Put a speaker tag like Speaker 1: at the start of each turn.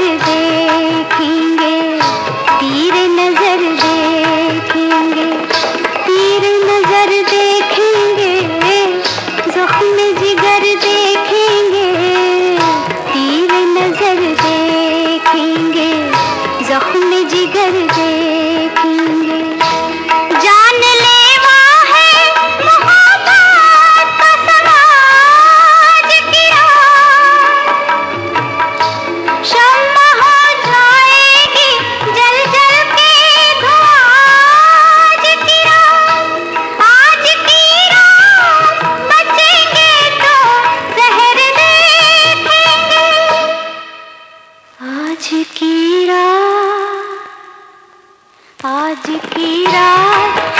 Speaker 1: देखी। आज की रात